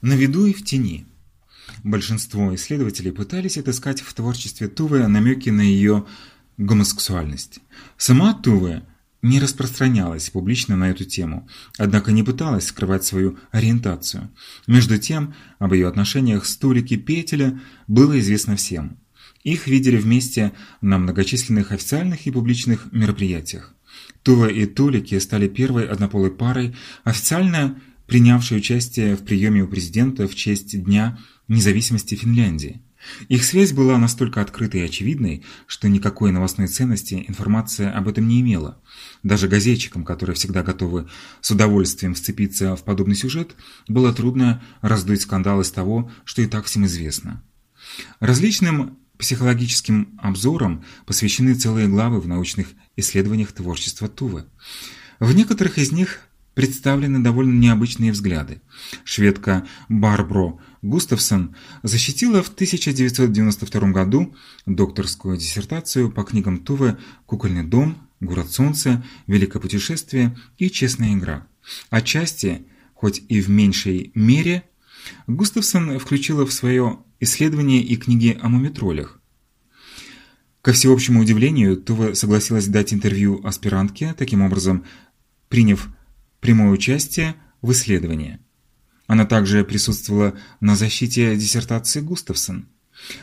На виду и в тени. Большинство исследователей пытались отыскать в творчестве Тувы намеки на ее гомосексуальность. Сама Туве не распространялась публично на эту тему, однако не пыталась скрывать свою ориентацию. Между тем, об ее отношениях с Тулики Петеля было известно всем. Их видели вместе на многочисленных официальных и публичных мероприятиях. Тува и Тулики стали первой однополой парой, официально принявшей участие в приеме у президента в честь Дня независимости Финляндии. Их связь была настолько открытой и очевидной, что никакой новостной ценности информация об этом не имела. Даже газетчикам, которые всегда готовы с удовольствием вцепиться в подобный сюжет, было трудно раздуть скандал из того, что и так всем известно. Различным психологическим обзорам посвящены целые главы в научных исследованиях творчества Тувы. В некоторых из них представлены довольно необычные взгляды. Шведка Барбро Густавсон защитила в 1992 году докторскую диссертацию по книгам Туве «Кукольный дом», «Город солнца», «Великое путешествие» и «Честная игра». Отчасти, хоть и в меньшей мере, Густавсон включила в свое исследование и книги о мумитролях. Ко всеобщему удивлению, Тува согласилась дать интервью аспирантке, таким образом приняв прямое участие в исследовании. Она также присутствовала на защите диссертации Густавсон.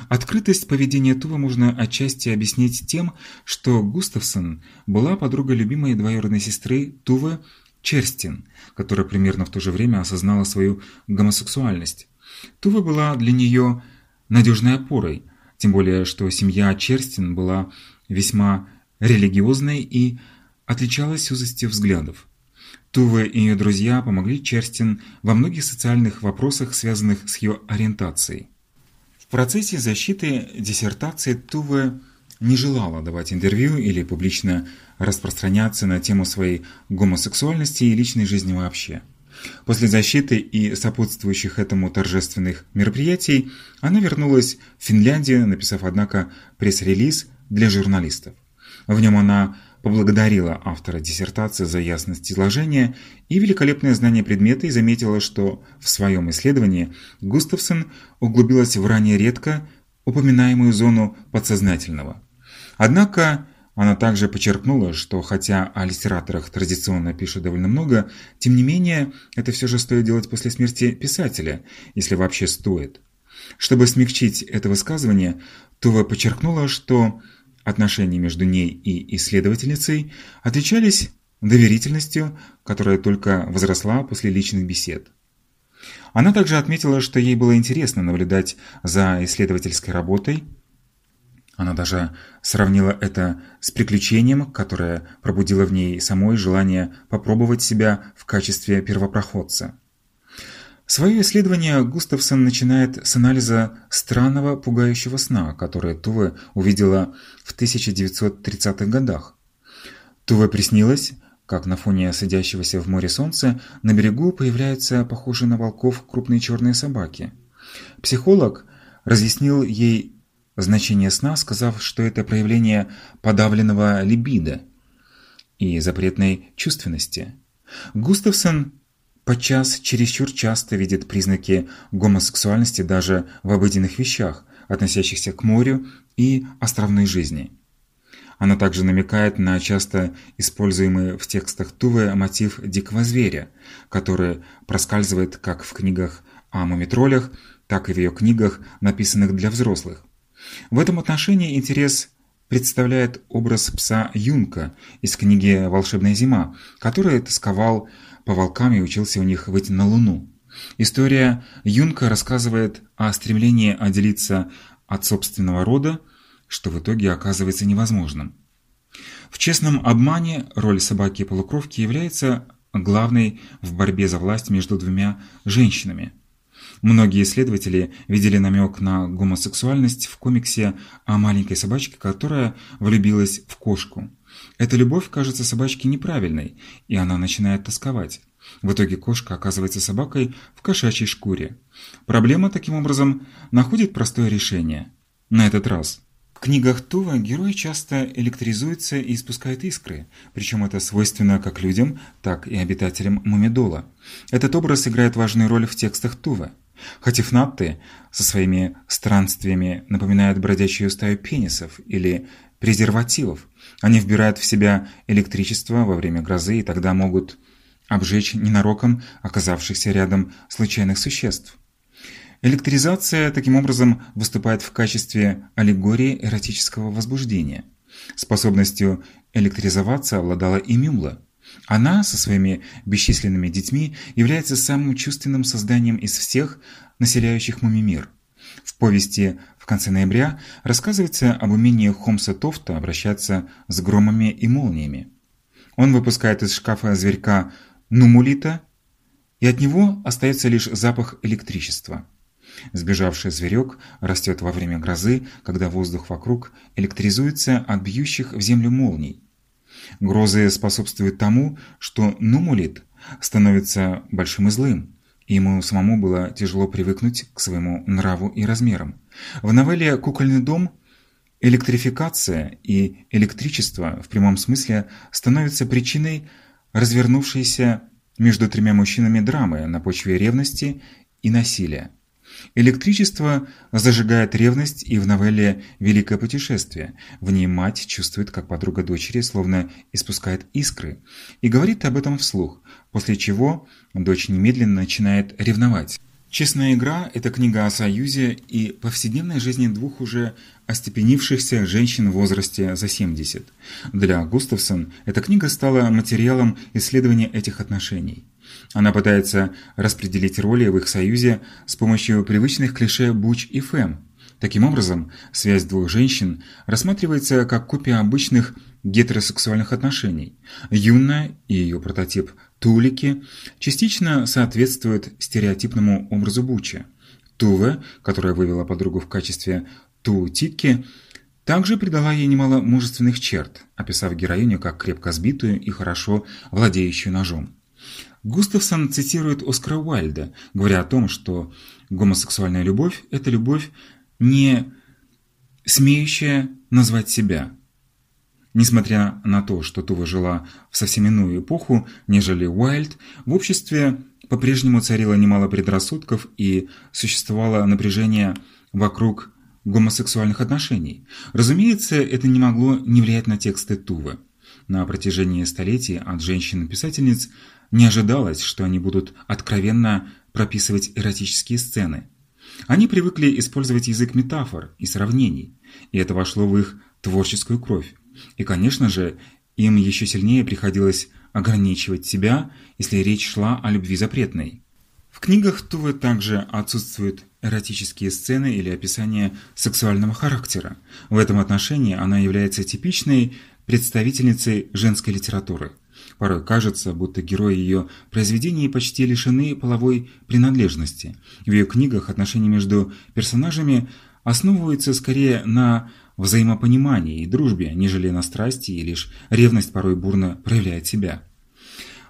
Открытость поведения Тува можно отчасти объяснить тем, что Густавсон была подругой любимой двоюродной сестры Тувы Черстин, которая примерно в то же время осознала свою гомосексуальность. Тува была для нее надежной опорой, тем более что семья Черстин была весьма религиозной и отличалась узостью взглядов. Тува и ее друзья помогли Черстин во многих социальных вопросах, связанных с ее ориентацией. В процессе защиты диссертации Тува не желала давать интервью или публично распространяться на тему своей гомосексуальности и личной жизни вообще. После защиты и сопутствующих этому торжественных мероприятий она вернулась в Финляндию, написав, однако, пресс-релиз для журналистов. В нем она поблагодарила автора диссертации за ясность изложения и великолепное знание предмета и заметила, что в своем исследовании Густавсон углубилась в ранее редко упоминаемую зону подсознательного. Однако она также подчеркнула, что хотя о литераторах традиционно пишут довольно много, тем не менее это все же стоит делать после смерти писателя, если вообще стоит. Чтобы смягчить это высказывание, Това подчеркнула, что Отношения между ней и исследовательницей отличались доверительностью, которая только возросла после личных бесед. Она также отметила, что ей было интересно наблюдать за исследовательской работой. Она даже сравнила это с приключением, которое пробудило в ней самой желание попробовать себя в качестве первопроходца. Свое исследование Густавсон начинает с анализа странного пугающего сна, который Туве увидела в 1930-х годах. Туве приснилось, как на фоне садящегося в море солнца на берегу появляются похожие на волков крупные черные собаки. Психолог разъяснил ей значение сна, сказав, что это проявление подавленного либидо и запретной чувственности. Густавсон подчас чересчур часто видит признаки гомосексуальности даже в обыденных вещах, относящихся к морю и островной жизни. Она также намекает на часто используемый в текстах Тувы мотив дикого зверя, который проскальзывает как в книгах о мумитролях, так и в ее книгах, написанных для взрослых. В этом отношении интерес представляет образ пса Юнка из книги «Волшебная зима», который тосковал по волкам и учился у них выйти на Луну. История Юнка рассказывает о стремлении отделиться от собственного рода, что в итоге оказывается невозможным. В честном обмане роль собаки-полукровки является главной в борьбе за власть между двумя женщинами. Многие исследователи видели намек на гомосексуальность в комиксе о маленькой собачке, которая влюбилась в кошку. Эта любовь кажется собачке неправильной, и она начинает тосковать. В итоге кошка оказывается собакой в кошачьей шкуре. Проблема таким образом находит простое решение. На этот раз. В книгах Тува герой часто электризуется и испускает искры, причем это свойственно как людям, так и обитателям Мумидола. Этот образ играет важную роль в текстах Тува. Хатифнатты со своими странствиями напоминают бродячую стаю пенисов или презервативов. Они вбирают в себя электричество во время грозы и тогда могут обжечь ненароком оказавшихся рядом случайных существ. Электризация таким образом выступает в качестве аллегории эротического возбуждения. Способностью электризоваться обладала и Мюмла. Она со своими бесчисленными детьми является самым чувственным созданием из всех, населяющих мумимир. В повести «В конце ноября» рассказывается об умении Хомса Тофта обращаться с громами и молниями. Он выпускает из шкафа зверька Нумулита, и от него остается лишь запах электричества. Сбежавший зверек растет во время грозы, когда воздух вокруг электризуется от бьющих в землю молний. Грозы способствуют тому, что Нумулит становится большим и злым, и ему самому было тяжело привыкнуть к своему нраву и размерам. В новелле «Кукольный дом» электрификация и электричество в прямом смысле становятся причиной развернувшейся между тремя мужчинами драмы на почве ревности и насилия. Электричество зажигает ревность и в новелле «Великое путешествие». В ней мать чувствует, как подруга дочери словно испускает искры, и говорит об этом вслух, после чего дочь немедленно начинает ревновать. «Честная игра» – это книга о союзе и повседневной жизни двух уже остепенившихся женщин в возрасте за 70. Для Густавсон эта книга стала материалом исследования этих отношений. Она пытается распределить роли в их союзе с помощью привычных клише «буч» и «фэм». Таким образом, связь двух женщин рассматривается как копия обычных гетеросексуальных отношений. Юна и ее прототип Тулики частично соответствуют стереотипному образу Буча. Туве, которая вывела подругу в качестве Ту-Титки, также придала ей немало мужественных черт, описав героиню как крепко сбитую и хорошо владеющую ножом. Густавсон цитирует Оскара Уайльда, говоря о том, что гомосексуальная любовь – это любовь, не смеющая назвать себя. Несмотря на то, что Тува жила в совсем иную эпоху, нежели Уайльд, в обществе по-прежнему царило немало предрассудков и существовало напряжение вокруг гомосексуальных отношений. Разумеется, это не могло не влиять на тексты Тувы. На протяжении столетий от женщин-писательниц – не ожидалось, что они будут откровенно прописывать эротические сцены. Они привыкли использовать язык метафор и сравнений, и это вошло в их творческую кровь. И, конечно же, им еще сильнее приходилось ограничивать себя, если речь шла о любви запретной. В книгах Тувы также отсутствуют эротические сцены или описания сексуального характера. В этом отношении она является типичной представительницей женской литературы – Порой кажется, будто герои ее произведений почти лишены половой принадлежности. В ее книгах отношения между персонажами основываются скорее на взаимопонимании и дружбе, нежели на страсти, и лишь ревность порой бурно проявляет себя.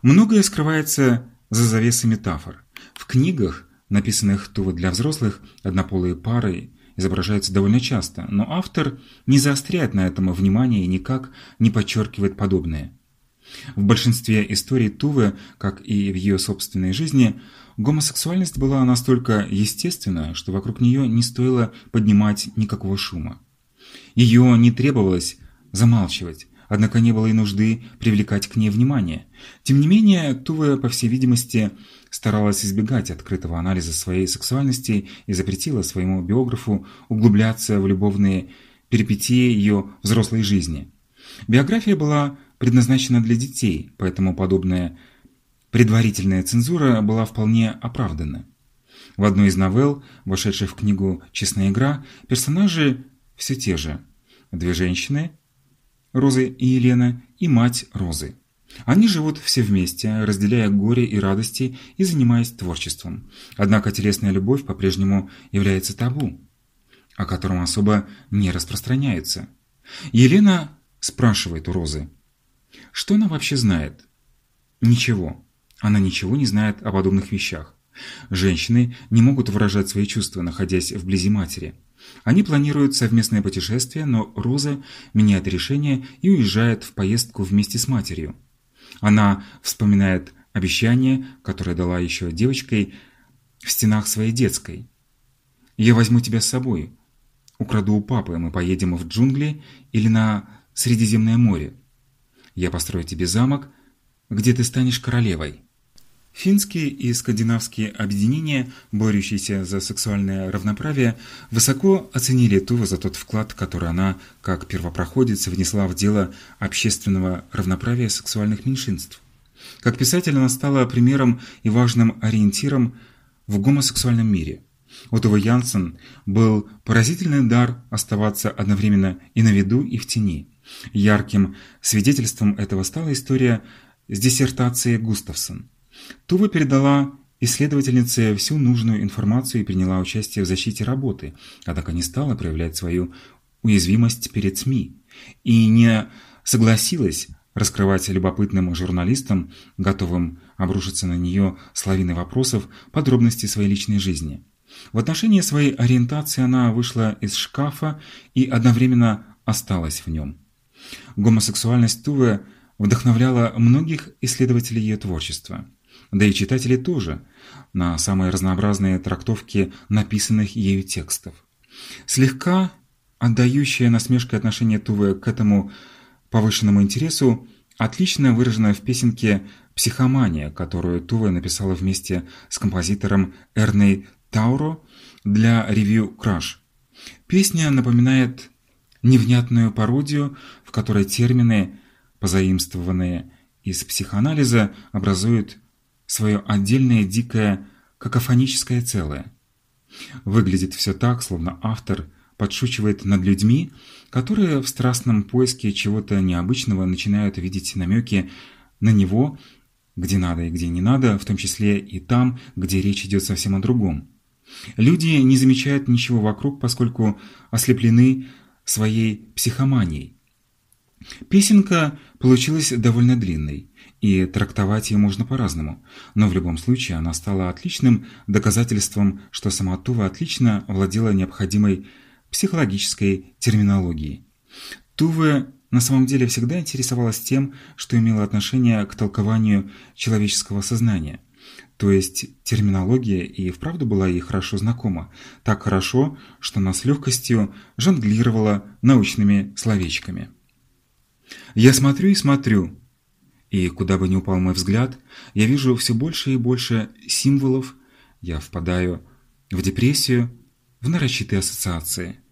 Многое скрывается за завесой метафор. В книгах, написанных Тува для взрослых, однополые пары изображаются довольно часто, но автор не заостряет на этом внимание и никак не подчеркивает подобное. В большинстве историй Тувы, как и в ее собственной жизни, гомосексуальность была настолько естественна, что вокруг нее не стоило поднимать никакого шума. Ее не требовалось замалчивать, однако не было и нужды привлекать к ней внимание. Тем не менее, Тува, по всей видимости, старалась избегать открытого анализа своей сексуальности и запретила своему биографу углубляться в любовные перипетии ее взрослой жизни. Биография была предназначена для детей, поэтому подобная предварительная цензура была вполне оправдана. В одной из новелл, вошедшей в книгу «Честная игра», персонажи все те же. Две женщины, Розы и Елена, и мать Розы. Они живут все вместе, разделяя горе и радости и занимаясь творчеством. Однако телесная любовь по-прежнему является табу, о котором особо не распространяется. Елена спрашивает у Розы, что она вообще знает? Ничего. Она ничего не знает о подобных вещах. Женщины не могут выражать свои чувства, находясь вблизи матери. Они планируют совместное путешествие, но Роза меняет решение и уезжает в поездку вместе с матерью. Она вспоминает обещание, которое дала еще девочкой, в стенах своей детской. Я возьму тебя с собой. Украду у папы, мы поедем в джунгли или на Средиземное море. Я построю тебе замок, где ты станешь королевой. Финские и скандинавские объединения, борющиеся за сексуальное равноправие, высоко оценили Тува за тот вклад, который она, как первопроходец, внесла в дело общественного равноправия сексуальных меньшинств. Как писатель она стала примером и важным ориентиром в гомосексуальном мире. У Тувы Янсен был поразительный дар оставаться одновременно и на виду, и в тени. Ярким свидетельством этого стала история с диссертацией Густавсон. Тува передала исследовательнице всю нужную информацию и приняла участие в защите работы, однако не стала проявлять свою уязвимость перед СМИ и не согласилась раскрывать любопытным журналистам, готовым обрушиться на нее с лавиной вопросов, подробности своей личной жизни. В отношении своей ориентации она вышла из шкафа и одновременно осталась в нем. Гомосексуальность Тувы вдохновляла многих исследователей ее творчества да и читатели тоже, на самые разнообразные трактовки написанных ею текстов. Слегка отдающее насмешкой отношение Тувы к этому повышенному интересу отлично выражено в песенке «Психомания», которую Тува написала вместе с композитором Эрней Тауро для ревью «Краш». Песня напоминает невнятную пародию, в которой термины, позаимствованные из психоанализа, образуют свое отдельное дикое какофоническое целое. Выглядит все так, словно автор подшучивает над людьми, которые в страстном поиске чего-то необычного начинают видеть намеки на него, где надо и где не надо, в том числе и там, где речь идет совсем о другом. Люди не замечают ничего вокруг, поскольку ослеплены своей психоманией. Песенка получилась довольно длинной, и трактовать ее можно по-разному, но в любом случае она стала отличным доказательством, что сама Тува отлично владела необходимой психологической терминологией. Тува на самом деле всегда интересовалась тем, что имело отношение к толкованию человеческого сознания. То есть терминология и вправду была ей хорошо знакома, так хорошо, что она с легкостью жонглировала научными словечками. «Я смотрю и смотрю», и куда бы ни упал мой взгляд, я вижу все больше и больше символов, я впадаю в депрессию, в нарочитые ассоциации –